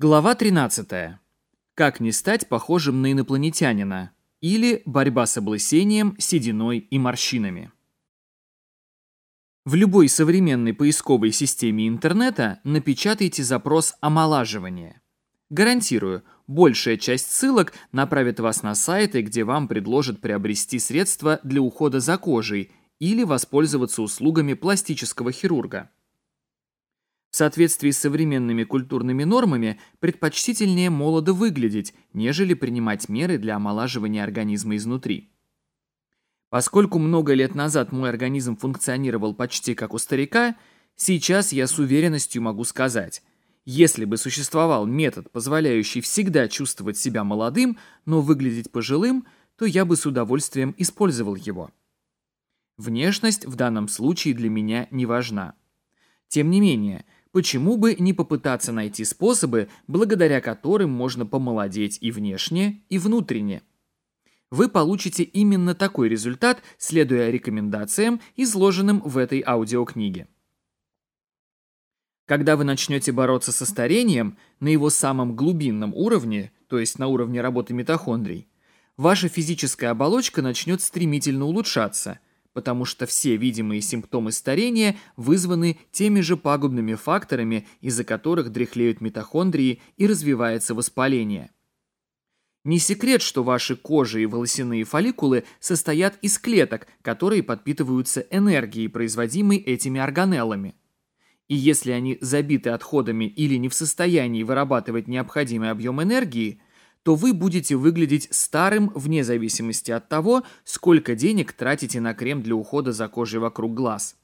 Глава 13. Как не стать похожим на инопланетянина? Или борьба с облысением, сединой и морщинами. В любой современной поисковой системе интернета напечатайте запрос «омолаживание». Гарантирую, большая часть ссылок направит вас на сайты, где вам предложат приобрести средства для ухода за кожей или воспользоваться услугами пластического хирурга. В соответствии с современными культурными нормами предпочтительнее молодо выглядеть, нежели принимать меры для омолаживания организма изнутри. Поскольку много лет назад мой организм функционировал почти как у старика, сейчас я с уверенностью могу сказать, если бы существовал метод, позволяющий всегда чувствовать себя молодым, но выглядеть пожилым, то я бы с удовольствием использовал его. Внешность в данном случае для меня не важна. Тем не менее, Почему бы не попытаться найти способы, благодаря которым можно помолодеть и внешне, и внутренне? Вы получите именно такой результат, следуя рекомендациям, изложенным в этой аудиокниге. Когда вы начнете бороться со старением на его самом глубинном уровне, то есть на уровне работы митохондрий, ваша физическая оболочка начнет стремительно улучшаться – потому что все видимые симптомы старения вызваны теми же пагубными факторами, из-за которых дряхлеют митохондрии и развивается воспаление. Не секрет, что ваши кожи и волосяные фолликулы состоят из клеток, которые подпитываются энергией, производимой этими органеллами. И если они забиты отходами или не в состоянии вырабатывать необходимый объем энергии – то вы будете выглядеть старым вне зависимости от того, сколько денег тратите на крем для ухода за кожей вокруг глаз.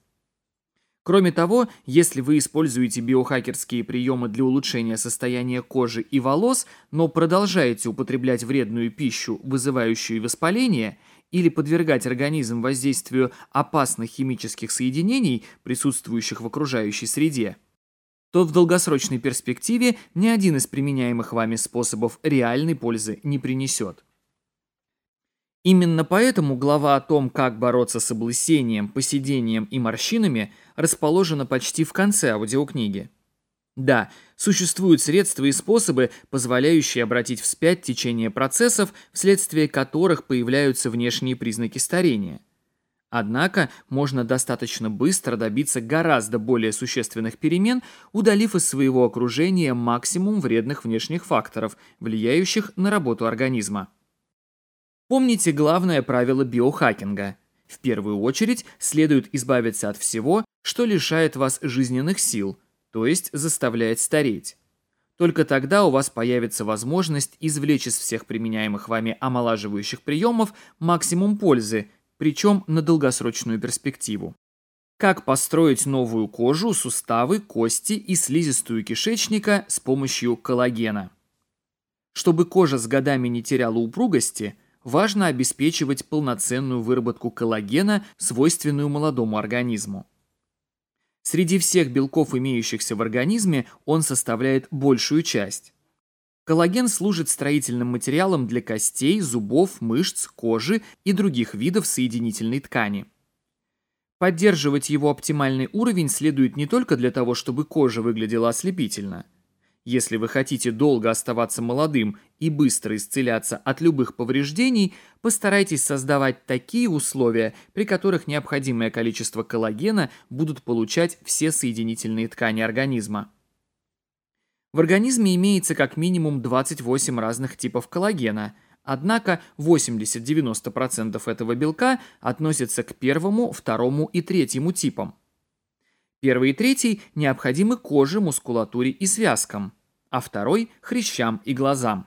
Кроме того, если вы используете биохакерские приемы для улучшения состояния кожи и волос, но продолжаете употреблять вредную пищу, вызывающую воспаление, или подвергать организм воздействию опасных химических соединений, присутствующих в окружающей среде, то в долгосрочной перспективе ни один из применяемых вами способов реальной пользы не принесет. Именно поэтому глава о том, как бороться с облысением, поседением и морщинами, расположена почти в конце аудиокниги. Да, существуют средства и способы, позволяющие обратить вспять течение процессов, вследствие которых появляются внешние признаки старения – Однако можно достаточно быстро добиться гораздо более существенных перемен, удалив из своего окружения максимум вредных внешних факторов, влияющих на работу организма. Помните главное правило биохакинга. В первую очередь следует избавиться от всего, что лишает вас жизненных сил, то есть заставляет стареть. Только тогда у вас появится возможность извлечь из всех применяемых вами омолаживающих приемов максимум пользы – причем на долгосрочную перспективу. Как построить новую кожу, суставы, кости и слизистую кишечника с помощью коллагена. Чтобы кожа с годами не теряла упругости, важно обеспечивать полноценную выработку коллагена, свойственную молодому организму. Среди всех белков, имеющихся в организме, он составляет большую часть. Коллаген служит строительным материалом для костей, зубов, мышц, кожи и других видов соединительной ткани. Поддерживать его оптимальный уровень следует не только для того, чтобы кожа выглядела ослепительно. Если вы хотите долго оставаться молодым и быстро исцеляться от любых повреждений, постарайтесь создавать такие условия, при которых необходимое количество коллагена будут получать все соединительные ткани организма. В организме имеется как минимум 28 разных типов коллагена, однако 80-90% этого белка относятся к первому, второму и третьему типам. Первый и третий необходимы коже, мускулатуре и связкам, а второй – хрящам и глазам.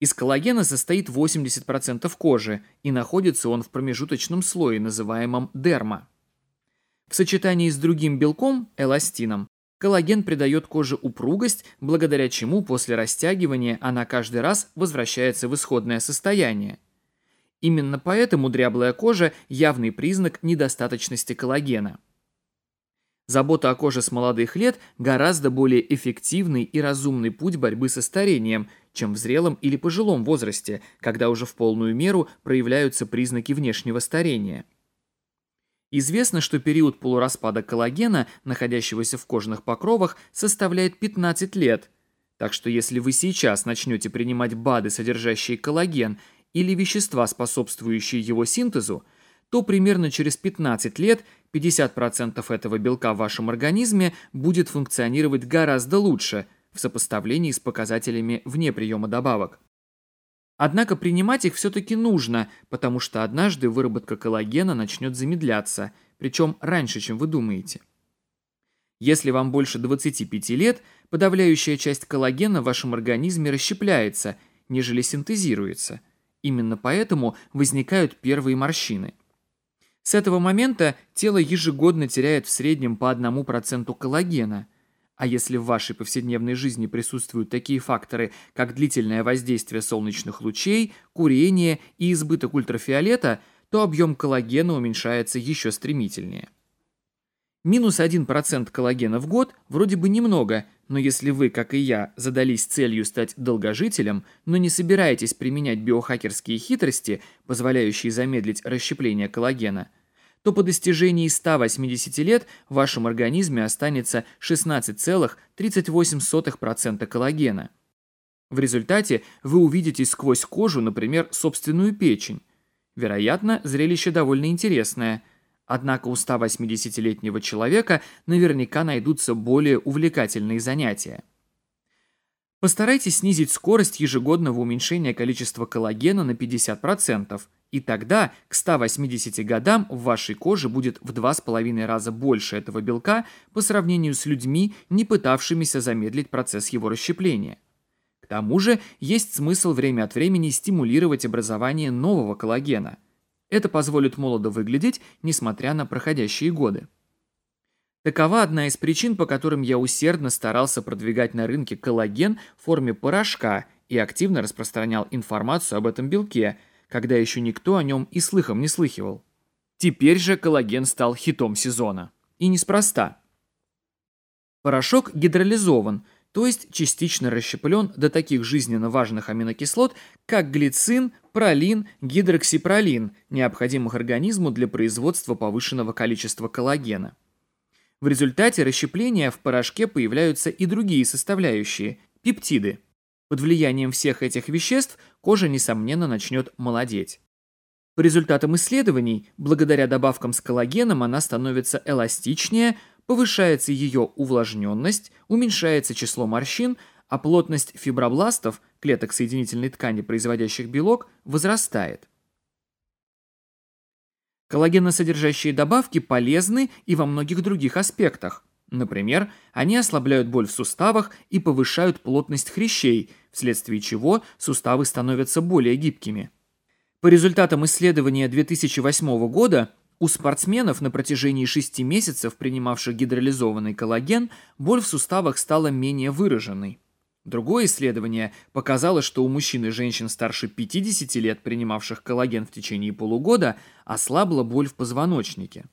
Из коллагена состоит 80% кожи, и находится он в промежуточном слое, называемом дерма. В сочетании с другим белком – эластином Коллаген придает коже упругость, благодаря чему после растягивания она каждый раз возвращается в исходное состояние. Именно поэтому дряблая кожа – явный признак недостаточности коллагена. Забота о коже с молодых лет – гораздо более эффективный и разумный путь борьбы со старением, чем в зрелом или пожилом возрасте, когда уже в полную меру проявляются признаки внешнего старения. Известно, что период полураспада коллагена, находящегося в кожных покровах, составляет 15 лет. Так что если вы сейчас начнете принимать БАДы, содержащие коллаген, или вещества, способствующие его синтезу, то примерно через 15 лет 50% этого белка в вашем организме будет функционировать гораздо лучше в сопоставлении с показателями вне приема добавок. Однако принимать их все-таки нужно, потому что однажды выработка коллагена начнет замедляться, причем раньше, чем вы думаете. Если вам больше 25 лет, подавляющая часть коллагена в вашем организме расщепляется, нежели синтезируется. Именно поэтому возникают первые морщины. С этого момента тело ежегодно теряет в среднем по 1% коллагена – а если в вашей повседневной жизни присутствуют такие факторы, как длительное воздействие солнечных лучей, курение и избыток ультрафиолета, то объем коллагена уменьшается еще стремительнее. Минус 1% коллагена в год вроде бы немного, но если вы, как и я, задались целью стать долгожителем, но не собираетесь применять биохакерские хитрости, позволяющие замедлить расщепление коллагена – то по достижении 180 лет в вашем организме останется 16,38% коллагена. В результате вы увидите сквозь кожу, например, собственную печень. Вероятно, зрелище довольно интересное. Однако у 180-летнего человека наверняка найдутся более увлекательные занятия. Постарайтесь снизить скорость ежегодного уменьшения количества коллагена на 50%, и тогда к 180 годам в вашей коже будет в 2,5 раза больше этого белка по сравнению с людьми, не пытавшимися замедлить процесс его расщепления. К тому же есть смысл время от времени стимулировать образование нового коллагена. Это позволит молодо выглядеть, несмотря на проходящие годы. Такова одна из причин, по которым я усердно старался продвигать на рынке коллаген в форме порошка и активно распространял информацию об этом белке – когда еще никто о нем и слыхом не слыхивал. Теперь же коллаген стал хитом сезона. И неспроста. Порошок гидролизован, то есть частично расщеплен до таких жизненно важных аминокислот, как глицин, пролин, гидроксипролин, необходимых организму для производства повышенного количества коллагена. В результате расщепления в порошке появляются и другие составляющие – пептиды, под влиянием всех этих веществ кожа, несомненно, начнет молодеть. По результатам исследований, благодаря добавкам с коллагеном она становится эластичнее, повышается ее увлажненность, уменьшается число морщин, а плотность фибробластов, клеток соединительной ткани, производящих белок, возрастает. Коллагеносодержащие добавки полезны и во многих других аспектах – Например, они ослабляют боль в суставах и повышают плотность хрящей, вследствие чего суставы становятся более гибкими. По результатам исследования 2008 года у спортсменов на протяжении 6 месяцев, принимавших гидролизованный коллаген, боль в суставах стала менее выраженной. Другое исследование показало, что у мужчин и женщин старше 50 лет, принимавших коллаген в течение полугода, ослабла боль в позвоночнике.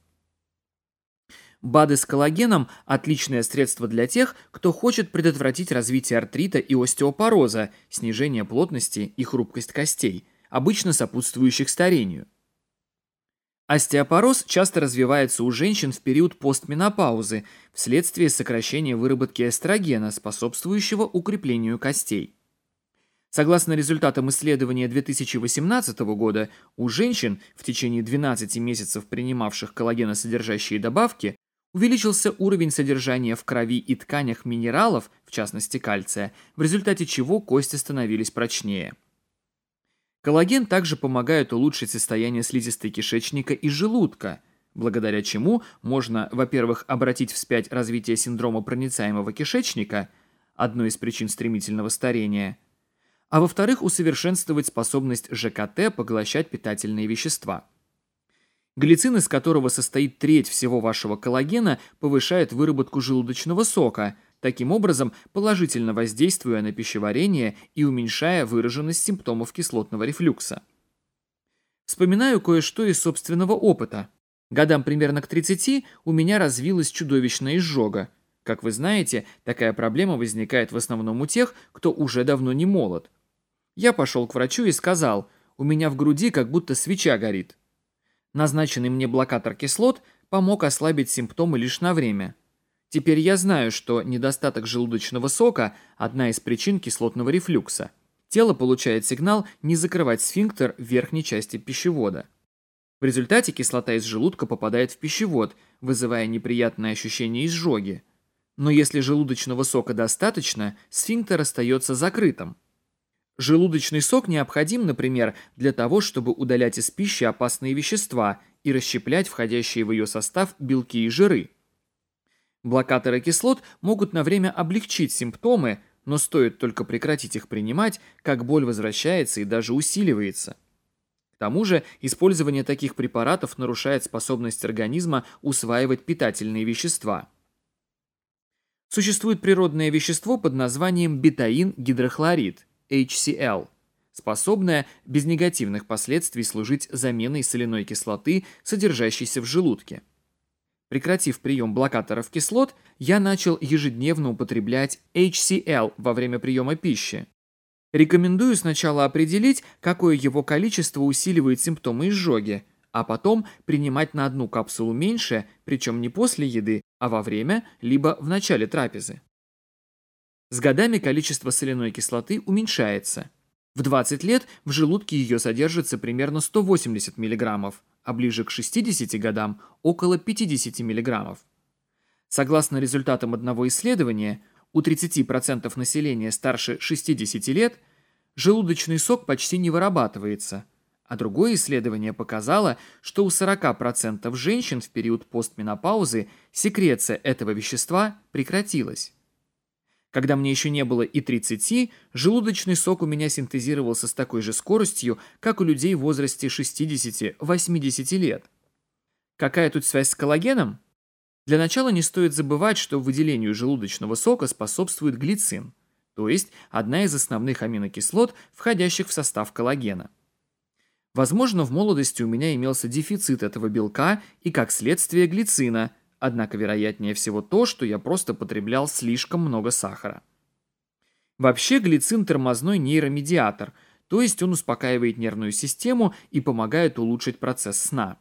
БАДы с коллагеном – отличное средство для тех, кто хочет предотвратить развитие артрита и остеопороза, снижение плотности и хрупкость костей, обычно сопутствующих старению. Остеопороз часто развивается у женщин в период постменопаузы вследствие сокращения выработки эстрогена, способствующего укреплению костей. Согласно результатам исследования 2018 года, у женщин, в течение 12 месяцев принимавших коллагеносодержащие добавки, увеличился уровень содержания в крови и тканях минералов, в частности кальция, в результате чего кости становились прочнее. Коллаген также помогает улучшить состояние слизистой кишечника и желудка, благодаря чему можно, во-первых, обратить вспять развитие синдрома проницаемого кишечника, одной из причин стремительного старения, а во-вторых, усовершенствовать способность ЖКТ поглощать питательные вещества – Глицин, из которого состоит треть всего вашего коллагена, повышает выработку желудочного сока, таким образом положительно воздействуя на пищеварение и уменьшая выраженность симптомов кислотного рефлюкса. Вспоминаю кое-что из собственного опыта. Годам примерно к 30 у меня развилась чудовищная изжога. Как вы знаете, такая проблема возникает в основном у тех, кто уже давно не молод. Я пошел к врачу и сказал, у меня в груди как будто свеча горит. Назначенный мне блокатор кислот помог ослабить симптомы лишь на время. Теперь я знаю, что недостаток желудочного сока – одна из причин кислотного рефлюкса. Тело получает сигнал не закрывать сфинктер в верхней части пищевода. В результате кислота из желудка попадает в пищевод, вызывая неприятное ощущение изжоги. Но если желудочного сока достаточно, сфинктер остается закрытым. Желудочный сок необходим, например, для того, чтобы удалять из пищи опасные вещества и расщеплять входящие в ее состав белки и жиры. Блокаторы кислот могут на время облегчить симптомы, но стоит только прекратить их принимать, как боль возвращается и даже усиливается. К тому же использование таких препаратов нарушает способность организма усваивать питательные вещества. Существует природное вещество под названием бетаин-гидрохлорид – HCl, способная без негативных последствий служить заменой соляной кислоты, содержащейся в желудке. Прекратив прием блокаторов кислот, я начал ежедневно употреблять HCl во время приема пищи. Рекомендую сначала определить, какое его количество усиливает симптомы изжоги, а потом принимать на одну капсулу меньше, причем не после еды, а во время, либо в начале трапезы. С годами количество соляной кислоты уменьшается. В 20 лет в желудке ее содержится примерно 180 мг, а ближе к 60 годам – около 50 мг. Согласно результатам одного исследования, у 30% населения старше 60 лет желудочный сок почти не вырабатывается, а другое исследование показало, что у 40% женщин в период постменопаузы секреция этого вещества прекратилась. Когда мне еще не было и 30, желудочный сок у меня синтезировался с такой же скоростью, как у людей в возрасте 60-80 лет. Какая тут связь с коллагеном? Для начала не стоит забывать, что выделению желудочного сока способствует глицин, то есть одна из основных аминокислот, входящих в состав коллагена. Возможно, в молодости у меня имелся дефицит этого белка и, как следствие, глицина – Однако вероятнее всего то, что я просто потреблял слишком много сахара. Вообще глицин – тормозной нейромедиатор, то есть он успокаивает нервную систему и помогает улучшить процесс сна.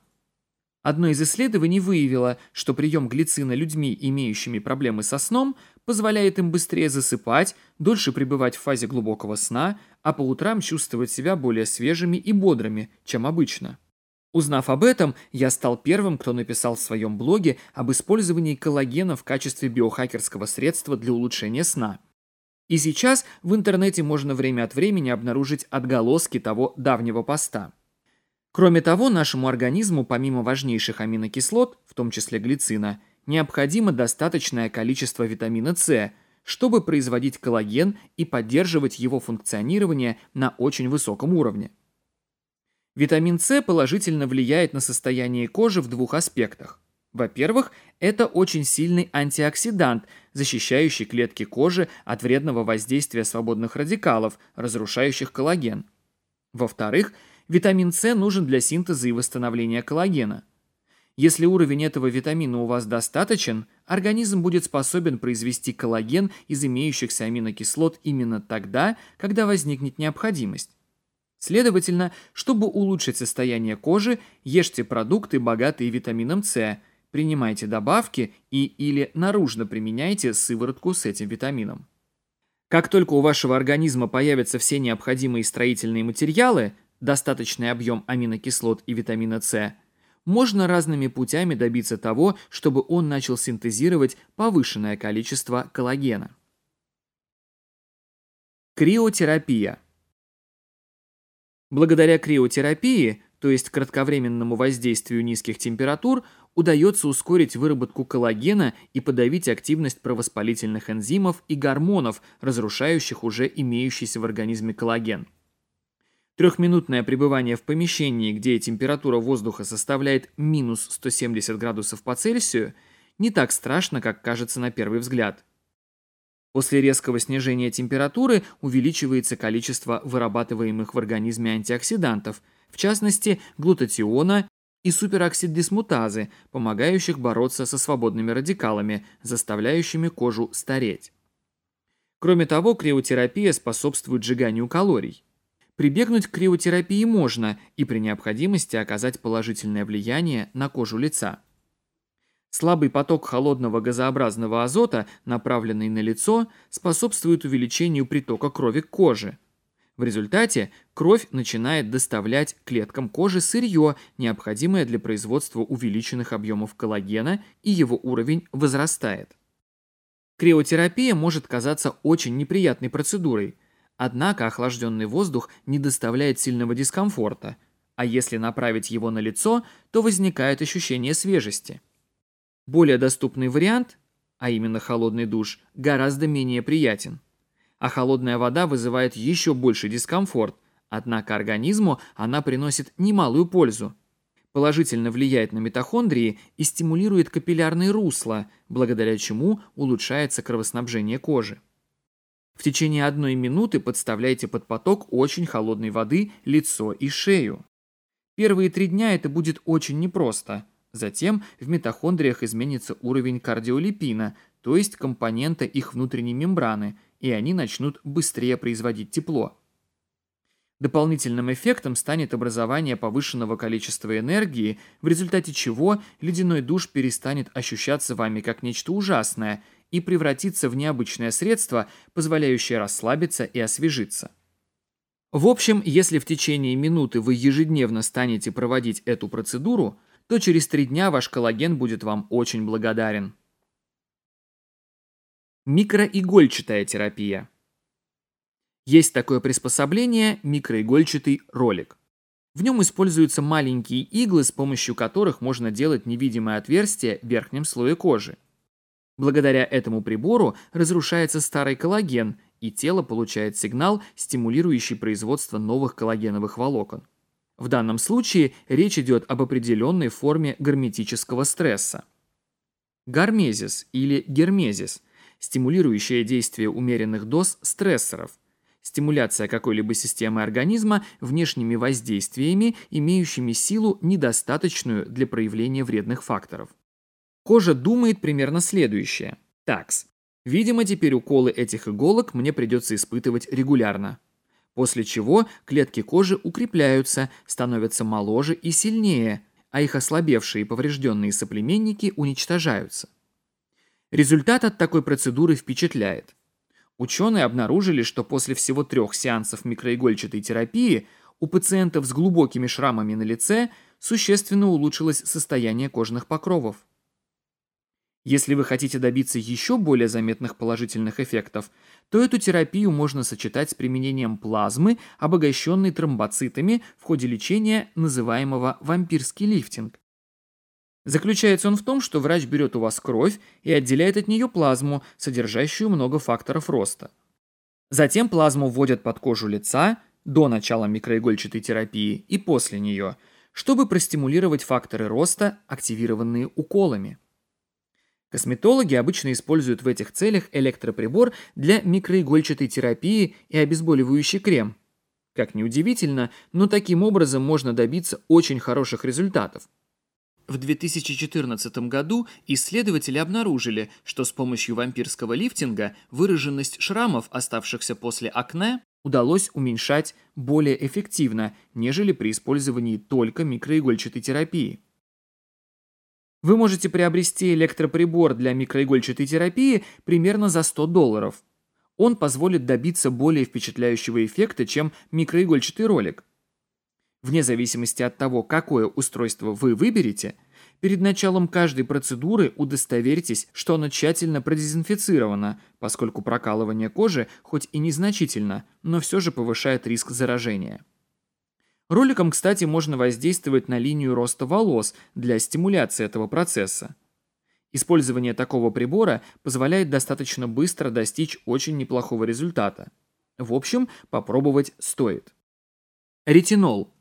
Одно из исследований выявило, что прием глицина людьми, имеющими проблемы со сном, позволяет им быстрее засыпать, дольше пребывать в фазе глубокого сна, а по утрам чувствовать себя более свежими и бодрыми, чем обычно. Узнав об этом, я стал первым, кто написал в своем блоге об использовании коллагена в качестве биохакерского средства для улучшения сна. И сейчас в интернете можно время от времени обнаружить отголоски того давнего поста. Кроме того, нашему организму, помимо важнейших аминокислот, в том числе глицина, необходимо достаточное количество витамина С, чтобы производить коллаген и поддерживать его функционирование на очень высоком уровне. Витамин С положительно влияет на состояние кожи в двух аспектах. Во-первых, это очень сильный антиоксидант, защищающий клетки кожи от вредного воздействия свободных радикалов, разрушающих коллаген. Во-вторых, витамин С нужен для синтеза и восстановления коллагена. Если уровень этого витамина у вас достаточен, организм будет способен произвести коллаген из имеющихся аминокислот именно тогда, когда возникнет необходимость. Следовательно, чтобы улучшить состояние кожи, ешьте продукты, богатые витамином С, принимайте добавки и или наружно применяйте сыворотку с этим витамином. Как только у вашего организма появятся все необходимые строительные материалы, достаточный объем аминокислот и витамина С, можно разными путями добиться того, чтобы он начал синтезировать повышенное количество коллагена. Криотерапия – Благодаря криотерапии, то есть кратковременному воздействию низких температур, удается ускорить выработку коллагена и подавить активность провоспалительных энзимов и гормонов, разрушающих уже имеющийся в организме коллаген. Трехминутное пребывание в помещении, где температура воздуха составляет минус 170 градусов по Цельсию, не так страшно, как кажется на первый взгляд – После резкого снижения температуры увеличивается количество вырабатываемых в организме антиоксидантов, в частности глутатиона и супероксид дисмутазы, помогающих бороться со свободными радикалами, заставляющими кожу стареть. Кроме того, криотерапия способствует сжиганию калорий. Прибегнуть к криотерапии можно и при необходимости оказать положительное влияние на кожу лица. Слабый поток холодного газообразного азота, направленный на лицо, способствует увеличению притока крови к коже. В результате кровь начинает доставлять клеткам кожи сырье, необходимое для производства увеличенных объемов коллагена, и его уровень возрастает. Криотерапия может казаться очень неприятной процедурой, однако охлажденный воздух не доставляет сильного дискомфорта, а если направить его на лицо, то возникает ощущение свежести – более доступный вариант, а именно холодный душ, гораздо менее приятен. А холодная вода вызывает еще больше дискомфорт, однако организму она приносит немалую пользу. Положительно влияет на митохондрии и стимулирует капиллярные русла, благодаря чему улучшается кровоснабжение кожи. В течение одной минуты подставляйте под поток очень холодной воды лицо и шею. Первые три дня это будет очень непросто, Затем в митохондриях изменится уровень кардиолипина, то есть компонента их внутренней мембраны, и они начнут быстрее производить тепло. Дополнительным эффектом станет образование повышенного количества энергии, в результате чего ледяной душ перестанет ощущаться вами как нечто ужасное и превратится в необычное средство, позволяющее расслабиться и освежиться. В общем, если в течение минуты вы ежедневно станете проводить эту процедуру – то через три дня ваш коллаген будет вам очень благодарен. Микроигольчатая терапия. Есть такое приспособление – микроигольчатый ролик. В нем используются маленькие иглы, с помощью которых можно делать невидимое отверстие в верхнем слое кожи. Благодаря этому прибору разрушается старый коллаген, и тело получает сигнал, стимулирующий производство новых коллагеновых волокон. В данном случае речь идет об определенной форме герметического стресса. Гармезис или гермезис – стимулирующее действие умеренных доз стрессоров, стимуляция какой-либо системы организма внешними воздействиями, имеющими силу, недостаточную для проявления вредных факторов. Кожа думает примерно следующее. Такс. Видимо, теперь уколы этих иголок мне придется испытывать регулярно после чего клетки кожи укрепляются, становятся моложе и сильнее, а их ослабевшие и поврежденные соплеменники уничтожаются. Результат от такой процедуры впечатляет. Ученые обнаружили, что после всего трех сеансов микроигольчатой терапии у пациентов с глубокими шрамами на лице существенно улучшилось состояние кожных покровов. Если вы хотите добиться еще более заметных положительных эффектов, то эту терапию можно сочетать с применением плазмы, обогащенной тромбоцитами в ходе лечения, называемого вампирский лифтинг. Заключается он в том, что врач берет у вас кровь и отделяет от нее плазму, содержащую много факторов роста. Затем плазму вводят под кожу лица до начала микроигольчатой терапии и после нее, чтобы простимулировать факторы роста, активированные уколами. Косметологи обычно используют в этих целях электроприбор для микроигольчатой терапии и обезболивающий крем. Как ни удивительно, но таким образом можно добиться очень хороших результатов. В 2014 году исследователи обнаружили, что с помощью вампирского лифтинга выраженность шрамов, оставшихся после акне, удалось уменьшать более эффективно, нежели при использовании только микроигольчатой терапии. Вы можете приобрести электроприбор для микроигольчатой терапии примерно за 100 долларов. Он позволит добиться более впечатляющего эффекта, чем микроигольчатый ролик. Вне зависимости от того, какое устройство вы выберете, перед началом каждой процедуры удостоверьтесь, что оно тщательно продезинфицировано, поскольку прокалывание кожи хоть и незначительно, но все же повышает риск заражения. Роликом, кстати, можно воздействовать на линию роста волос для стимуляции этого процесса. Использование такого прибора позволяет достаточно быстро достичь очень неплохого результата. В общем, попробовать стоит. Ретинол.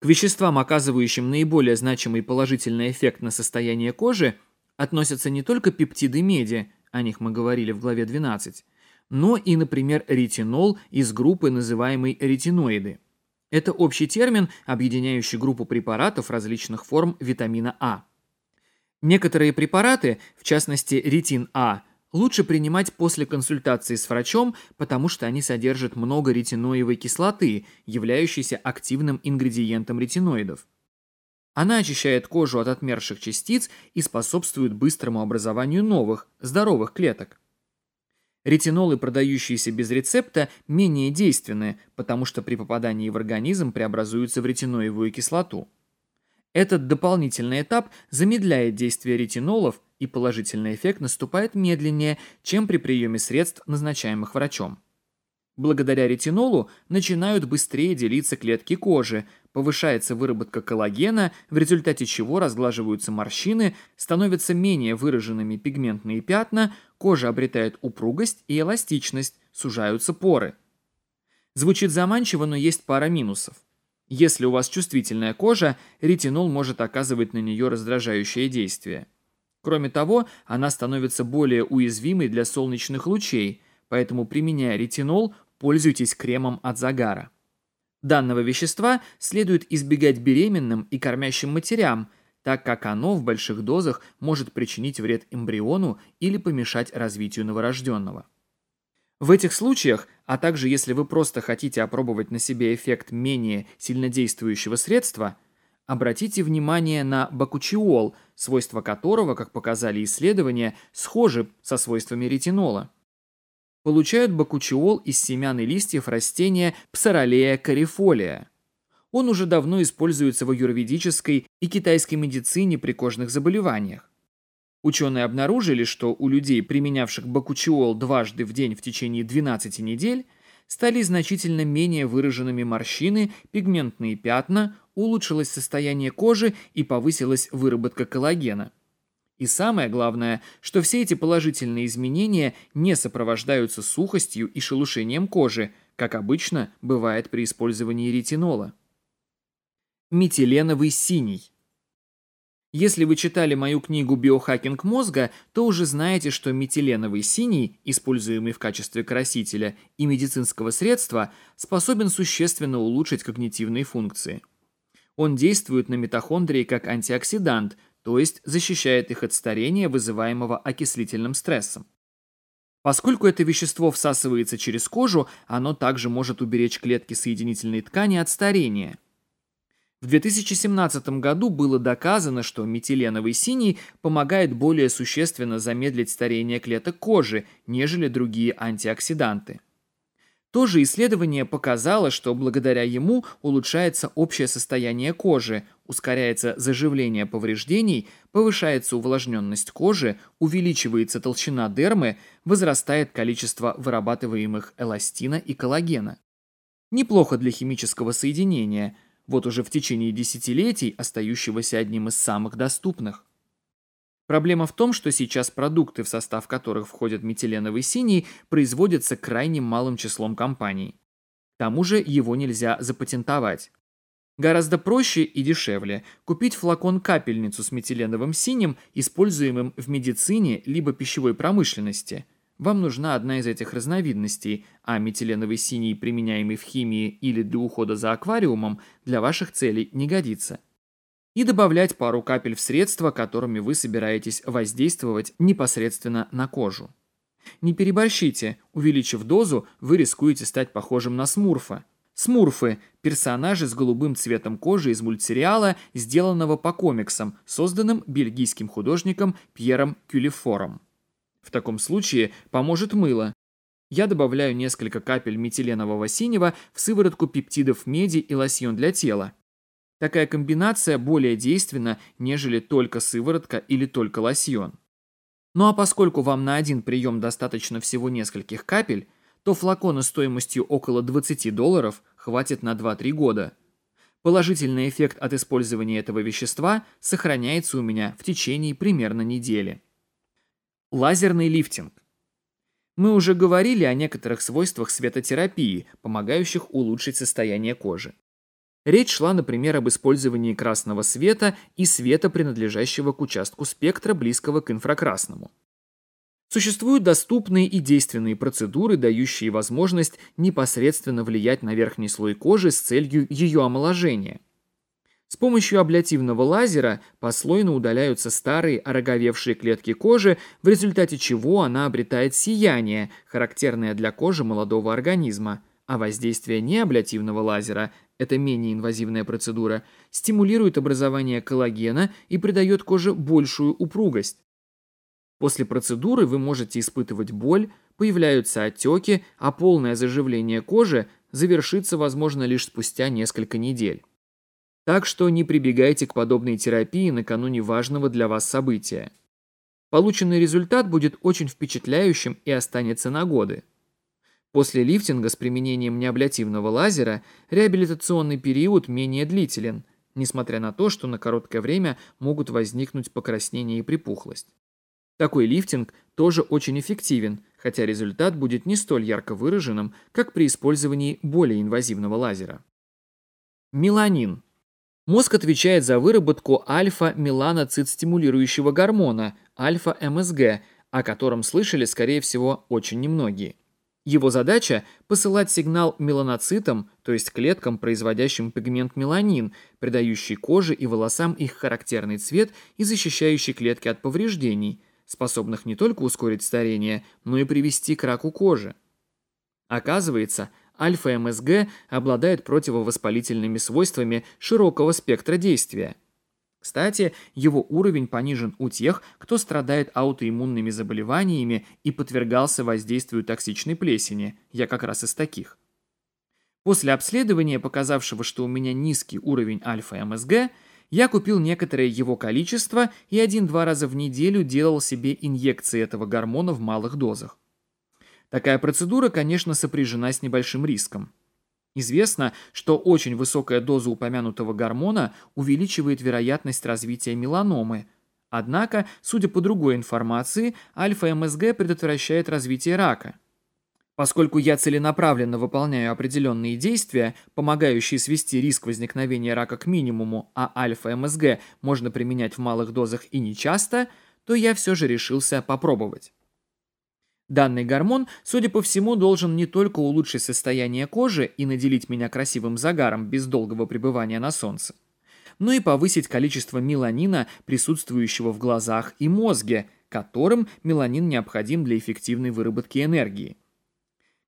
К веществам, оказывающим наиболее значимый положительный эффект на состояние кожи, относятся не только пептиды меди, о них мы говорили в главе 12, но и, например, ретинол из группы, называемой ретиноиды. Это общий термин, объединяющий группу препаратов различных форм витамина А. Некоторые препараты, в частности ретин-А, лучше принимать после консультации с врачом, потому что они содержат много ретиноевой кислоты, являющейся активным ингредиентом ретиноидов. Она очищает кожу от отмерших частиц и способствует быстрому образованию новых, здоровых клеток. Ретинолы, продающиеся без рецепта, менее действенны, потому что при попадании в организм преобразуются в ретиноевую кислоту. Этот дополнительный этап замедляет действие ретинолов, и положительный эффект наступает медленнее, чем при приеме средств, назначаемых врачом. Благодаря ретинолу начинают быстрее делиться клетки кожи, повышается выработка коллагена, в результате чего разглаживаются морщины, становятся менее выраженными пигментные пятна, кожа обретает упругость и эластичность, сужаются поры. Звучит заманчиво, но есть пара минусов. Если у вас чувствительная кожа, ретинол может оказывать на нее раздражающее действие. Кроме того, она становится более уязвимой для солнечных лучей, поэтому, применяя ретинол, пользуйтесь кремом от загара. Данного вещества следует избегать беременным и кормящим матерям, так как оно в больших дозах может причинить вред эмбриону или помешать развитию новорожденного. В этих случаях, а также если вы просто хотите опробовать на себе эффект менее сильнодействующего средства, обратите внимание на бакучиол, свойства которого, как показали исследования, схожи со свойствами ретинола получают бакучиол из семян и листьев растения псоролея корифолия. Он уже давно используется в аюрведической и китайской медицине при кожных заболеваниях. Ученые обнаружили, что у людей, применявших бакучиол дважды в день в течение 12 недель, стали значительно менее выраженными морщины, пигментные пятна, улучшилось состояние кожи и повысилась выработка коллагена – и самое главное, что все эти положительные изменения не сопровождаются сухостью и шелушением кожи, как обычно бывает при использовании ретинола. Метиленовый синий. Если вы читали мою книгу «Биохакинг мозга», то уже знаете, что метиленовый синий, используемый в качестве красителя и медицинского средства, способен существенно улучшить когнитивные функции. Он действует на митохондрии как антиоксидант – то есть защищает их от старения, вызываемого окислительным стрессом. Поскольку это вещество всасывается через кожу, оно также может уберечь клетки соединительной ткани от старения. В 2017 году было доказано, что метиленовый синий помогает более существенно замедлить старение клеток кожи, нежели другие антиоксиданты. Тоже исследование показало, что благодаря ему улучшается общее состояние кожи, ускоряется заживление повреждений, повышается увлажненность кожи, увеличивается толщина дермы, возрастает количество вырабатываемых эластина и коллагена. Неплохо для химического соединения, вот уже в течение десятилетий остающегося одним из самых доступных. Проблема в том, что сейчас продукты, в состав которых входят метиленовый синий, производятся крайне малым числом компаний. К тому же его нельзя запатентовать. Гораздо проще и дешевле купить флакон-капельницу с метиленовым синим, используемым в медицине либо пищевой промышленности. Вам нужна одна из этих разновидностей, а метиленовый синий, применяемый в химии или для ухода за аквариумом, для ваших целей не годится и добавлять пару капель в средства, которыми вы собираетесь воздействовать непосредственно на кожу. Не переборщите, увеличив дозу, вы рискуете стать похожим на смурфа. Смурфы – персонажи с голубым цветом кожи из мультсериала, сделанного по комиксам, созданным бельгийским художником Пьером Кюлифором. В таком случае поможет мыло. Я добавляю несколько капель метиленового синего в сыворотку пептидов меди и лосьон для тела. Такая комбинация более действенна, нежели только сыворотка или только лосьон. Ну а поскольку вам на один прием достаточно всего нескольких капель, то флакона стоимостью около 20 долларов хватит на 2-3 года. Положительный эффект от использования этого вещества сохраняется у меня в течение примерно недели. Лазерный лифтинг. Мы уже говорили о некоторых свойствах светотерапии, помогающих улучшить состояние кожи. Речь шла, например, об использовании красного света и света, принадлежащего к участку спектра, близкого к инфракрасному. Существуют доступные и действенные процедуры, дающие возможность непосредственно влиять на верхний слой кожи с целью ее омоложения. С помощью аблятивного лазера послойно удаляются старые ороговевшие клетки кожи, в результате чего она обретает сияние, характерное для кожи молодого организма, а воздействие неаблятивного лазера это менее инвазивная процедура, стимулирует образование коллагена и придает коже большую упругость. После процедуры вы можете испытывать боль, появляются отеки, а полное заживление кожи завершится, возможно, лишь спустя несколько недель. Так что не прибегайте к подобной терапии накануне важного для вас события. Полученный результат будет очень впечатляющим и останется на годы. После лифтинга с применением неаблятивного лазера реабилитационный период менее длителен, несмотря на то, что на короткое время могут возникнуть покраснение и припухлость. Такой лифтинг тоже очень эффективен, хотя результат будет не столь ярко выраженным, как при использовании более инвазивного лазера. Меланин. Мозг отвечает за выработку альфа-меланоцит-стимулирующего гормона, альфа-МСГ, о котором слышали, скорее всего, очень немногие. Его задача – посылать сигнал меланоцитам, то есть клеткам, производящим пигмент меланин, придающий коже и волосам их характерный цвет и защищающий клетки от повреждений, способных не только ускорить старение, но и привести к раку кожи. Оказывается, альфа-МСГ обладает противовоспалительными свойствами широкого спектра действия – кстати, его уровень понижен у тех, кто страдает аутоиммунными заболеваниями и подвергался воздействию токсичной плесени. Я как раз из таких. После обследования, показавшего, что у меня низкий уровень альфа-МСГ, я купил некоторое его количество и один-два раза в неделю делал себе инъекции этого гормона в малых дозах. Такая процедура, конечно, сопряжена с небольшим риском. Известно, что очень высокая доза упомянутого гормона увеличивает вероятность развития меланомы. Однако, судя по другой информации, альфа-МСГ предотвращает развитие рака. Поскольку я целенаправленно выполняю определенные действия, помогающие свести риск возникновения рака к минимуму, а альфа-МСГ можно применять в малых дозах и нечасто, то я все же решился попробовать. Данный гормон, судя по всему, должен не только улучшить состояние кожи и наделить меня красивым загаром без долгого пребывания на солнце, но и повысить количество меланина, присутствующего в глазах и мозге, которым меланин необходим для эффективной выработки энергии.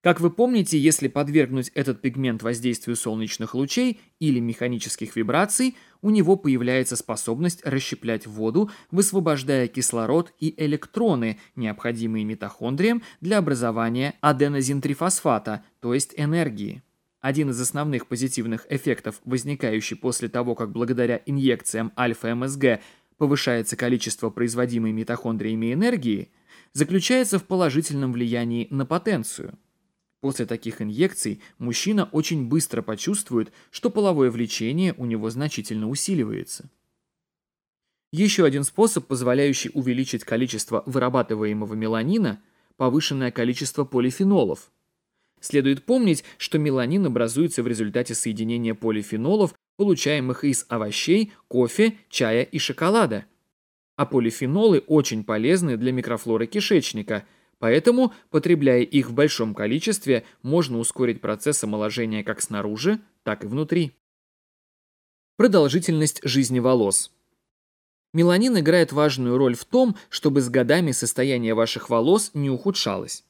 Как вы помните, если подвергнуть этот пигмент воздействию солнечных лучей или механических вибраций, у него появляется способность расщеплять воду, высвобождая кислород и электроны, необходимые митохондриям для образования аденозинтрифосфата, то есть энергии. Один из основных позитивных эффектов, возникающий после того, как благодаря инъекциям альфа-МСГ повышается количество производимой митохондриями энергии, заключается в положительном влиянии на потенцию – После таких инъекций мужчина очень быстро почувствует, что половое влечение у него значительно усиливается. Еще один способ, позволяющий увеличить количество вырабатываемого меланина – повышенное количество полифенолов. Следует помнить, что меланин образуется в результате соединения полифенолов, получаемых из овощей, кофе, чая и шоколада. А полифенолы очень полезны для микрофлоры кишечника – Поэтому, потребляя их в большом количестве, можно ускорить процесс омоложения как снаружи, так и внутри. Продолжительность жизни волос. Меланин играет важную роль в том, чтобы с годами состояние ваших волос не ухудшалось.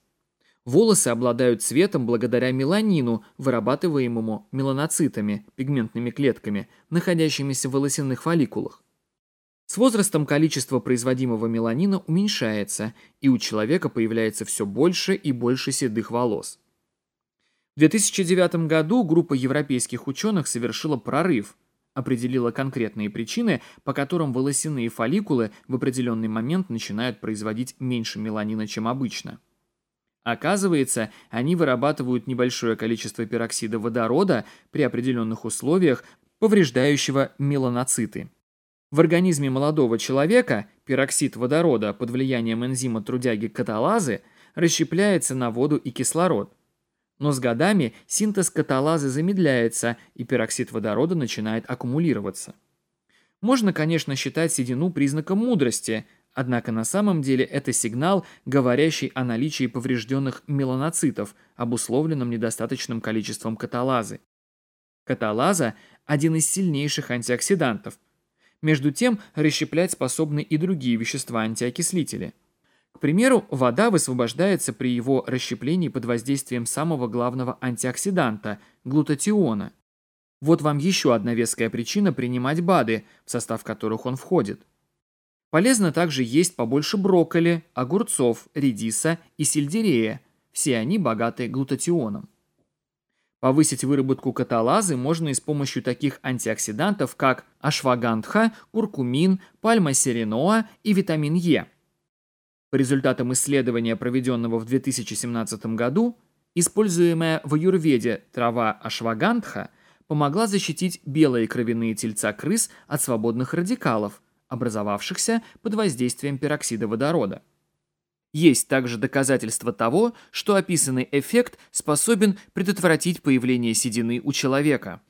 Волосы обладают цветом благодаря меланину, вырабатываемому меланоцитами, пигментными клетками, находящимися в волосяных фолликулах. С возрастом количество производимого меланина уменьшается, и у человека появляется все больше и больше седых волос. В 2009 году группа европейских ученых совершила прорыв, определила конкретные причины, по которым волосяные фолликулы в определенный момент начинают производить меньше меланина, чем обычно. Оказывается, они вырабатывают небольшое количество пероксида водорода при определенных условиях, повреждающего меланоциты. В организме молодого человека пероксид водорода под влиянием энзима трудяги-каталазы расщепляется на воду и кислород. Но с годами синтез каталазы замедляется, и пероксид водорода начинает аккумулироваться. Можно, конечно, считать седину признаком мудрости, однако на самом деле это сигнал, говорящий о наличии поврежденных меланоцитов, обусловленном недостаточным количеством каталазы. Каталаза – один из сильнейших антиоксидантов – между тем, расщеплять способны и другие вещества-антиокислители. К примеру, вода высвобождается при его расщеплении под воздействием самого главного антиоксиданта – глутатиона. Вот вам еще одна веская причина принимать БАДы, в состав которых он входит. Полезно также есть побольше брокколи, огурцов, редиса и сельдерея. Все они богаты глутатионом. Повысить выработку каталазы можно и с помощью таких антиоксидантов, как ашвагандха, куркумин, пальма сереноа и витамин Е. По результатам исследования, проведенного в 2017 году, используемая в аюрведе трава ашвагандха помогла защитить белые кровяные тельца крыс от свободных радикалов, образовавшихся под воздействием пероксида водорода. Есть также доказательства того, что описанный эффект способен предотвратить появление седины у человека.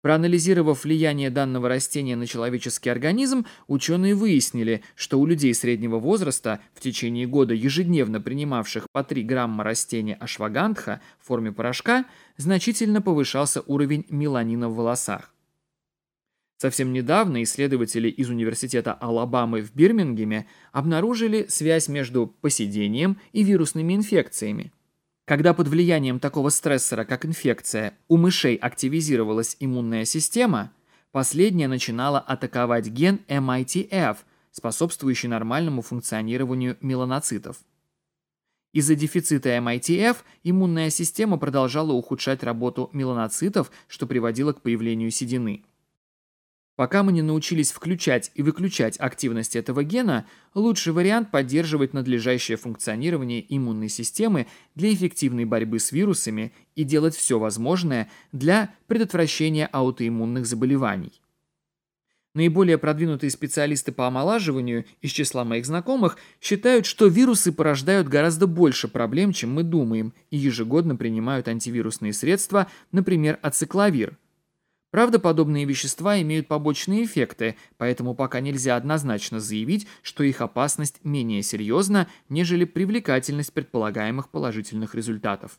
Проанализировав влияние данного растения на человеческий организм, ученые выяснили, что у людей среднего возраста, в течение года ежедневно принимавших по 3 грамма растения ашвагандха в форме порошка, значительно повышался уровень меланина в волосах. Совсем недавно исследователи из Университета Алабамы в Бирмингеме обнаружили связь между посидением и вирусными инфекциями. Когда под влиянием такого стрессора, как инфекция, у мышей активизировалась иммунная система, последняя начинала атаковать ген MITF, способствующий нормальному функционированию меланоцитов. Из-за дефицита MITF иммунная система продолжала ухудшать работу меланоцитов, что приводило к появлению седины – Пока мы не научились включать и выключать активность этого гена, лучший вариант поддерживать надлежащее функционирование иммунной системы для эффективной борьбы с вирусами и делать все возможное для предотвращения аутоиммунных заболеваний. Наиболее продвинутые специалисты по омолаживанию из числа моих знакомых считают, что вирусы порождают гораздо больше проблем, чем мы думаем, и ежегодно принимают антивирусные средства, например, ацикловир – Правда, подобные вещества имеют побочные эффекты, поэтому пока нельзя однозначно заявить, что их опасность менее серьезна, нежели привлекательность предполагаемых положительных результатов.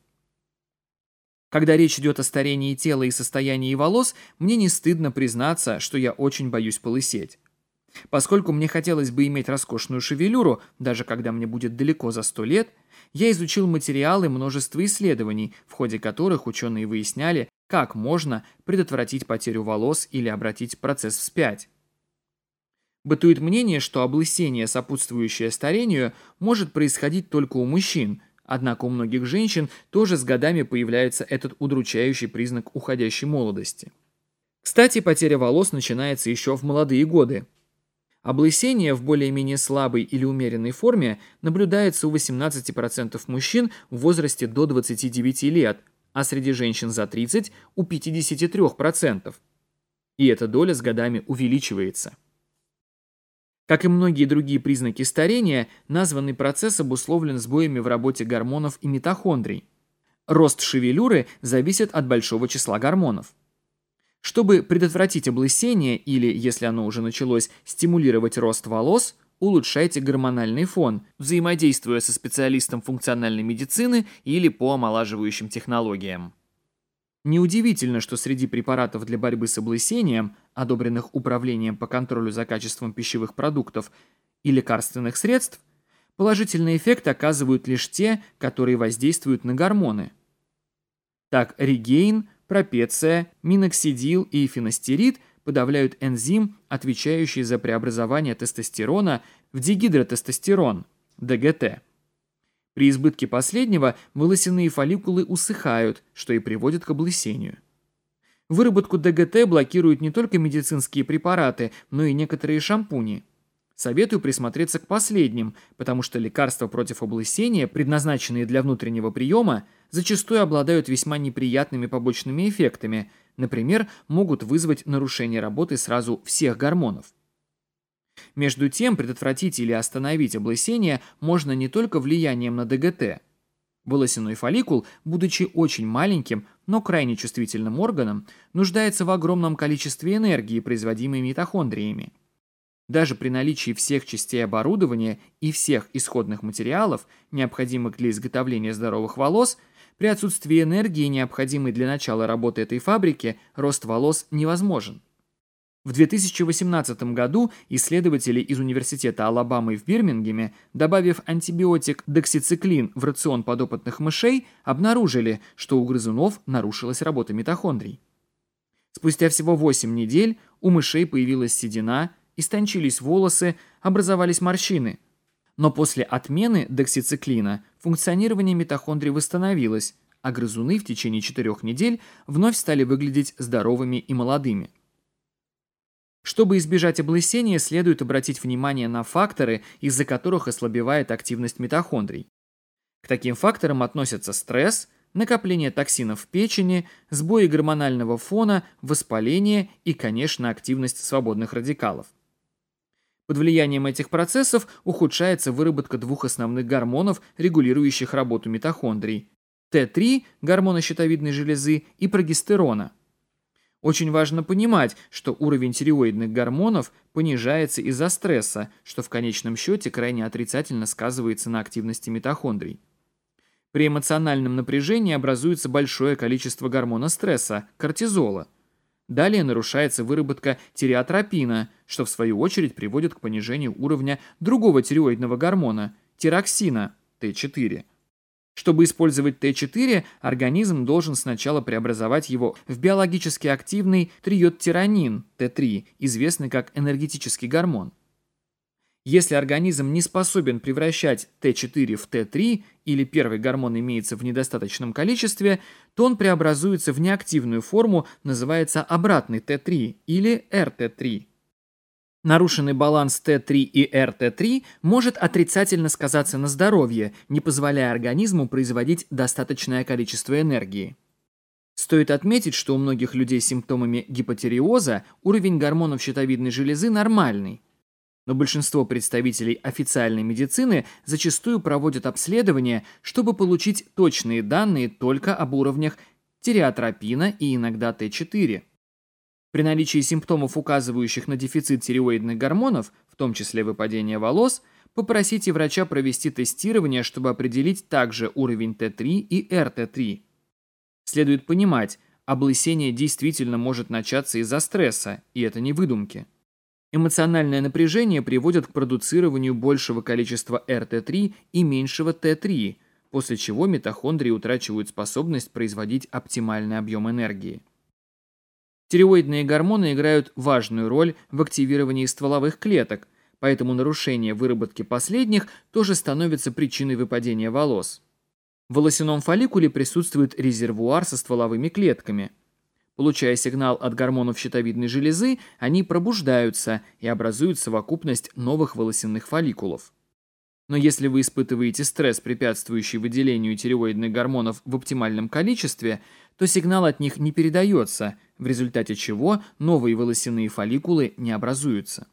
Когда речь идет о старении тела и состоянии волос, мне не стыдно признаться, что я очень боюсь полысеть. Поскольку мне хотелось бы иметь роскошную шевелюру, даже когда мне будет далеко за 100 лет, я изучил материалы множества исследований, в ходе которых ученые выясняли, как можно предотвратить потерю волос или обратить процесс вспять? Бытует мнение, что облысение, сопутствующее старению, может происходить только у мужчин, однако у многих женщин тоже с годами появляется этот удручающий признак уходящей молодости. Кстати, потеря волос начинается еще в молодые годы. Облысение в более-менее слабой или умеренной форме наблюдается у 18% мужчин в возрасте до 29 лет, а среди женщин за 30 у 53%. И эта доля с годами увеличивается. Как и многие другие признаки старения, названный процесс обусловлен сбоями в работе гормонов и митохондрий. Рост шевелюры зависит от большого числа гормонов. Чтобы предотвратить облысение или, если оно уже началось, стимулировать рост волос, Улучшайте гормональный фон, взаимодействуя со специалистом функциональной медицины или по омолаживающим технологиям. Неудивительно, что среди препаратов для борьбы с облысением, одобренных Управлением по контролю за качеством пищевых продуктов и лекарственных средств, положительный эффект оказывают лишь те, которые воздействуют на гормоны. Так, регейн, пропеция, миноксидил и Финастерид. – подавляют энзим, отвечающий за преобразование тестостерона в дегидротестостерон, ДГТ. При избытке последнего волосяные фолликулы усыхают, что и приводит к облысению. Выработку ДГТ блокируют не только медицинские препараты, но и некоторые шампуни. Советую присмотреться к последним, потому что лекарства против облысения, предназначенные для внутреннего приема, зачастую обладают весьма неприятными побочными эффектами – Например, могут вызвать нарушение работы сразу всех гормонов. Между тем, предотвратить или остановить облысение можно не только влиянием на ДГТ. Волосяной фолликул, будучи очень маленьким, но крайне чувствительным органом, нуждается в огромном количестве энергии, производимой митохондриями. Даже при наличии всех частей оборудования и всех исходных материалов, необходимых для изготовления здоровых волос – при отсутствии энергии, необходимой для начала работы этой фабрики, рост волос невозможен. В 2018 году исследователи из Университета Алабамы в Бирмингеме, добавив антибиотик доксициклин в рацион подопытных мышей, обнаружили, что у грызунов нарушилась работа митохондрий. Спустя всего 8 недель у мышей появилась седина, истончились волосы, образовались морщины. Но после отмены доксициклина функционирование митохондрий восстановилось, а грызуны в течение четырех недель вновь стали выглядеть здоровыми и молодыми. Чтобы избежать облысения, следует обратить внимание на факторы, из-за которых ослабевает активность митохондрий. К таким факторам относятся стресс, накопление токсинов в печени, сбои гормонального фона, воспаление и, конечно, активность свободных радикалов. Под влиянием этих процессов ухудшается выработка двух основных гормонов, регулирующих работу митохондрий – Т3 – гормона щитовидной железы и прогестерона. Очень важно понимать, что уровень тиреоидных гормонов понижается из-за стресса, что в конечном счете крайне отрицательно сказывается на активности митохондрий. При эмоциональном напряжении образуется большое количество гормона стресса – кортизола – Далее нарушается выработка тиреотропина, что в свою очередь приводит к понижению уровня другого тиреоидного гормона – тироксина, Т4. Чтобы использовать Т4, организм должен сначала преобразовать его в биологически активный триодтиранин Т3, известный как энергетический гормон. Если организм не способен превращать Т4 в Т3 или первый гормон имеется в недостаточном количестве, то он преобразуется в неактивную форму, называется обратный Т3 или РТ3. Нарушенный баланс Т3 и РТ3 может отрицательно сказаться на здоровье, не позволяя организму производить достаточное количество энергии. Стоит отметить, что у многих людей с симптомами гипотериоза уровень гормонов щитовидной железы нормальный, но большинство представителей официальной медицины зачастую проводят обследования, чтобы получить точные данные только об уровнях тиреотропина и иногда Т4. При наличии симптомов, указывающих на дефицит тиреоидных гормонов, в том числе выпадение волос, попросите врача провести тестирование, чтобы определить также уровень Т3 и РТ3. Следует понимать, облысение действительно может начаться из-за стресса, и это не выдумки. Эмоциональное напряжение приводит к продуцированию большего количества РТ3 и меньшего Т3, после чего митохондрии утрачивают способность производить оптимальный объем энергии. Тиреоидные гормоны играют важную роль в активировании стволовых клеток, поэтому нарушение выработки последних тоже становится причиной выпадения волос. В волосяном фолликуле присутствует резервуар со стволовыми клетками – Получая сигнал от гормонов щитовидной железы, они пробуждаются и образуют совокупность новых волосяных фолликулов. Но если вы испытываете стресс, препятствующий выделению тиреоидных гормонов в оптимальном количестве, то сигнал от них не передается, в результате чего новые волосяные фолликулы не образуются.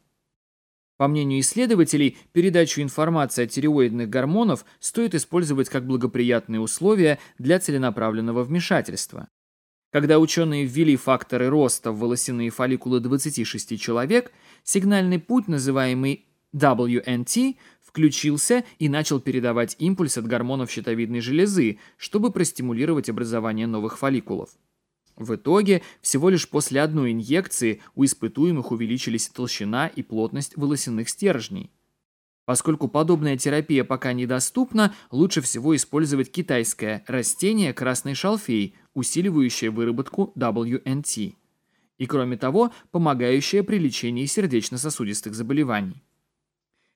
По мнению исследователей, передачу информации о тиреоидных гормонов стоит использовать как благоприятные условия для целенаправленного вмешательства. Когда ученые ввели факторы роста в волосяные фолликулы 26 человек, сигнальный путь, называемый WNT, включился и начал передавать импульс от гормонов щитовидной железы, чтобы простимулировать образование новых фолликулов. В итоге, всего лишь после одной инъекции у испытуемых увеличились толщина и плотность волосяных стержней. Поскольку подобная терапия пока недоступна, лучше всего использовать китайское растение красный шалфей – усиливающая выработку WNT и, кроме того, помогающее при лечении сердечно-сосудистых заболеваний.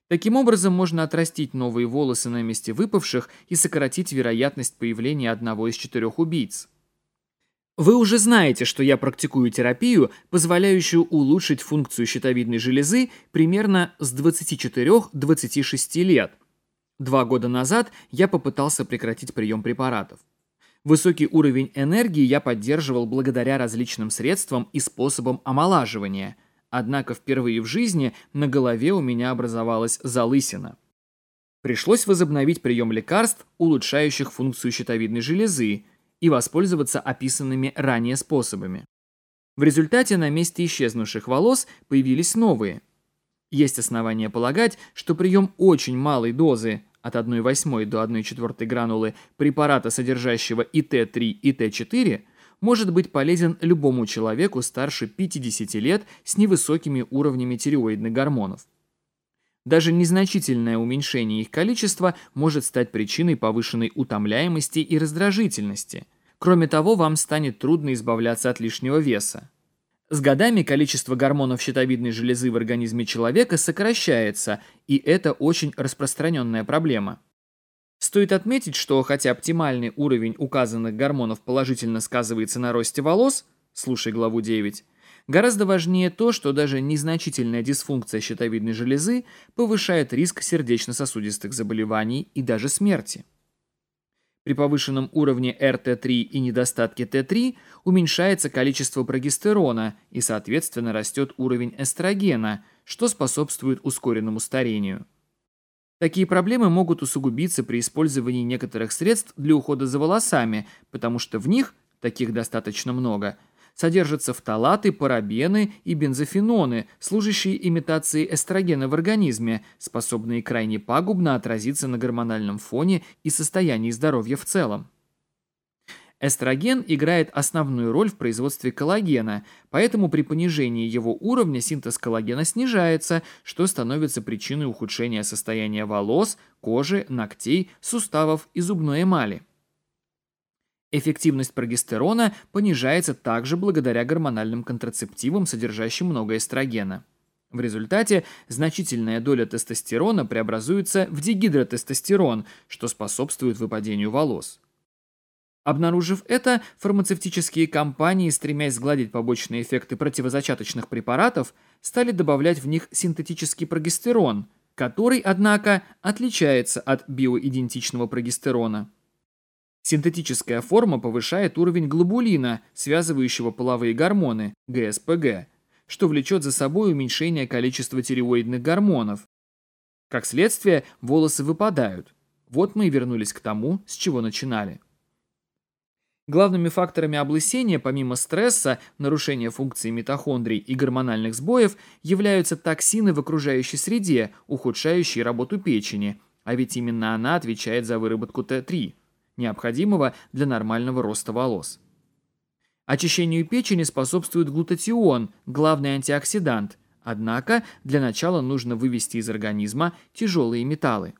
Таким образом, можно отрастить новые волосы на месте выпавших и сократить вероятность появления одного из четырех убийц. Вы уже знаете, что я практикую терапию, позволяющую улучшить функцию щитовидной железы примерно с 24-26 лет. Два года назад я попытался прекратить прием препаратов. Высокий уровень энергии я поддерживал благодаря различным средствам и способам омолаживания. Однако впервые в жизни на голове у меня образовалась залысина. Пришлось возобновить прием лекарств, улучшающих функцию щитовидной железы, и воспользоваться описанными ранее способами. В результате на месте исчезнувших волос появились новые. Есть основания полагать, что прием очень малой дозы от 1,8 до 1,4 гранулы препарата, содержащего и Т3, и Т4, может быть полезен любому человеку старше 50 лет с невысокими уровнями тиреоидных гормонов. Даже незначительное уменьшение их количества может стать причиной повышенной утомляемости и раздражительности. Кроме того, вам станет трудно избавляться от лишнего веса. С годами количество гормонов щитовидной железы в организме человека сокращается, и это очень распространенная проблема. Стоит отметить, что хотя оптимальный уровень указанных гормонов положительно сказывается на росте волос, слушай главу 9, гораздо важнее то, что даже незначительная дисфункция щитовидной железы повышает риск сердечно-сосудистых заболеваний и даже смерти. При повышенном уровне РТ3 и недостатке Т3 уменьшается количество прогестерона и, соответственно, растет уровень эстрогена, что способствует ускоренному старению. Такие проблемы могут усугубиться при использовании некоторых средств для ухода за волосами, потому что в них, таких достаточно много – Содержатся фталаты, парабены и бензофеноны, служащие имитацией эстрогена в организме, способные крайне пагубно отразиться на гормональном фоне и состоянии здоровья в целом. Эстроген играет основную роль в производстве коллагена, поэтому при понижении его уровня синтез коллагена снижается, что становится причиной ухудшения состояния волос, кожи, ногтей, суставов и зубной эмали. Эффективность прогестерона понижается также благодаря гормональным контрацептивам, содержащим много эстрогена. В результате значительная доля тестостерона преобразуется в дегидротестостерон, что способствует выпадению волос. Обнаружив это, фармацевтические компании, стремясь сгладить побочные эффекты противозачаточных препаратов, стали добавлять в них синтетический прогестерон, который, однако, отличается от биоидентичного прогестерона. Синтетическая форма повышает уровень глобулина, связывающего половые гормоны, ГСПГ, что влечет за собой уменьшение количества тиреоидных гормонов. Как следствие, волосы выпадают. Вот мы и вернулись к тому, с чего начинали. Главными факторами облысения, помимо стресса, нарушения функции митохондрий и гормональных сбоев, являются токсины в окружающей среде, ухудшающие работу печени, а ведь именно она отвечает за выработку Т3 необходимого для нормального роста волос. Очищению печени способствует глутатион, главный антиоксидант, однако для начала нужно вывести из организма тяжелые металлы.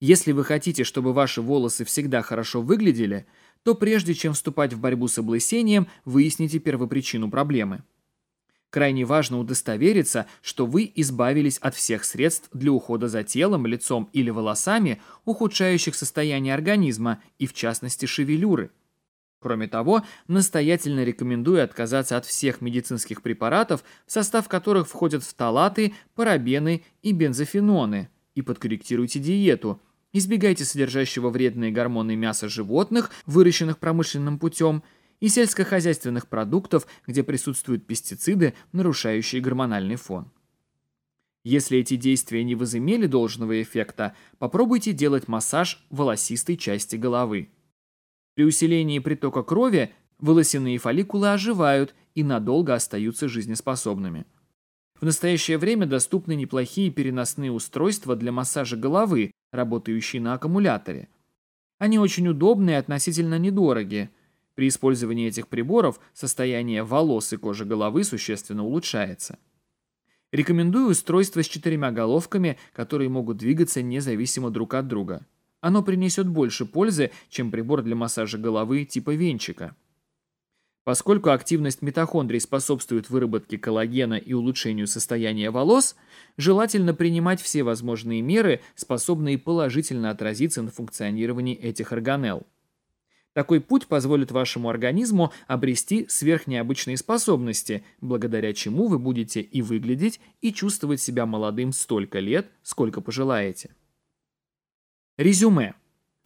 Если вы хотите, чтобы ваши волосы всегда хорошо выглядели, то прежде чем вступать в борьбу с облысением, выясните первопричину проблемы. Крайне важно удостовериться, что вы избавились от всех средств для ухода за телом, лицом или волосами, ухудшающих состояние организма и, в частности, шевелюры. Кроме того, настоятельно рекомендую отказаться от всех медицинских препаратов, в состав которых входят фталаты, парабены и бензофеноны, и подкорректируйте диету. Избегайте содержащего вредные гормоны мяса животных, выращенных промышленным путем – и сельскохозяйственных продуктов, где присутствуют пестициды, нарушающие гормональный фон. Если эти действия не возымели должного эффекта, попробуйте делать массаж волосистой части головы. При усилении притока крови волосяные фолликулы оживают и надолго остаются жизнеспособными. В настоящее время доступны неплохие переносные устройства для массажа головы, работающие на аккумуляторе. Они очень удобные и относительно недорогие – при использовании этих приборов состояние волос и кожи головы существенно улучшается. Рекомендую устройство с четырьмя головками, которые могут двигаться независимо друг от друга. Оно принесет больше пользы, чем прибор для массажа головы типа венчика. Поскольку активность митохондрий способствует выработке коллагена и улучшению состояния волос, желательно принимать все возможные меры, способные положительно отразиться на функционировании этих органелл. Такой путь позволит вашему организму обрести сверхнеобычные способности, благодаря чему вы будете и выглядеть, и чувствовать себя молодым столько лет, сколько пожелаете. Резюме.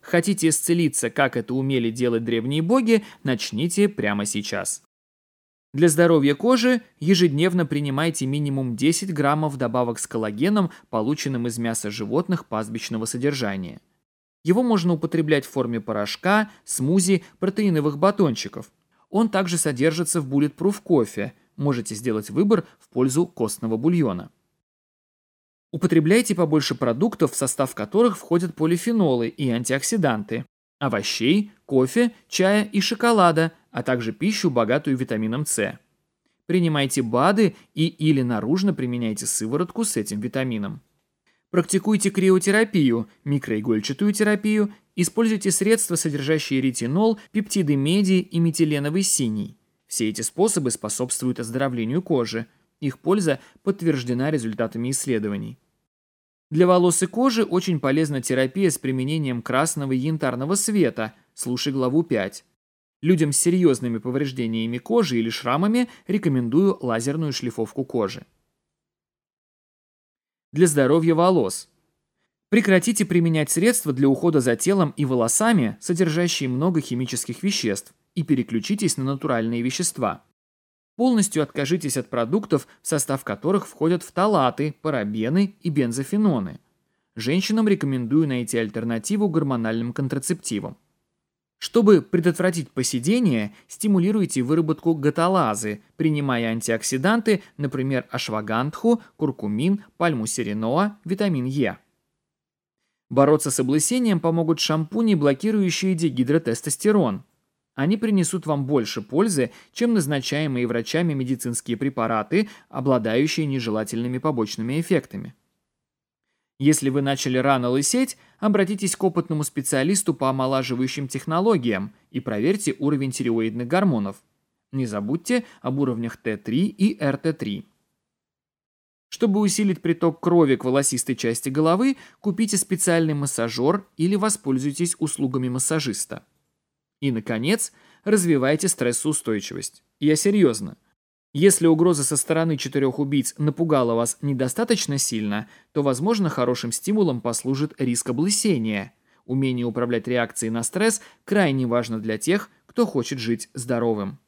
Хотите исцелиться, как это умели делать древние боги, начните прямо сейчас. Для здоровья кожи ежедневно принимайте минимум 10 граммов добавок с коллагеном, полученным из мяса животных пастбищного содержания. Его можно употреблять в форме порошка, смузи, протеиновых батончиков. Он также содержится в Bulletproof кофе. Можете сделать выбор в пользу костного бульона. Употребляйте побольше продуктов, в состав которых входят полифенолы и антиоксиданты, овощей, кофе, чая и шоколада, а также пищу, богатую витамином С. Принимайте БАДы и или наружно применяйте сыворотку с этим витамином. Практикуйте криотерапию, микроигольчатую терапию, используйте средства, содержащие ретинол, пептиды меди и метиленовый синий. Все эти способы способствуют оздоровлению кожи. Их польза подтверждена результатами исследований. Для волос и кожи очень полезна терапия с применением красного и янтарного света, слушай главу 5. Людям с серьезными повреждениями кожи или шрамами рекомендую лазерную шлифовку кожи для здоровья волос. Прекратите применять средства для ухода за телом и волосами, содержащие много химических веществ, и переключитесь на натуральные вещества. Полностью откажитесь от продуктов, в состав которых входят фталаты, парабены и бензофеноны. Женщинам рекомендую найти альтернативу гормональным контрацептивам. Чтобы предотвратить поседение, стимулируйте выработку гаталазы, принимая антиоксиданты, например, ашвагандху, куркумин, пальму сериноа, витамин Е. Бороться с облысением помогут шампуни, блокирующие дегидротестостерон. Они принесут вам больше пользы, чем назначаемые врачами медицинские препараты, обладающие нежелательными побочными эффектами. Если вы начали рано лысеть, обратитесь к опытному специалисту по омолаживающим технологиям и проверьте уровень тиреоидных гормонов. Не забудьте об уровнях Т3 и РТ3. Чтобы усилить приток крови к волосистой части головы, купите специальный массажер или воспользуйтесь услугами массажиста. И, наконец, развивайте стрессоустойчивость. Я серьезно. Если угроза со стороны четырех убийц напугала вас недостаточно сильно, то, возможно, хорошим стимулом послужит риск облысения. Умение управлять реакцией на стресс крайне важно для тех, кто хочет жить здоровым.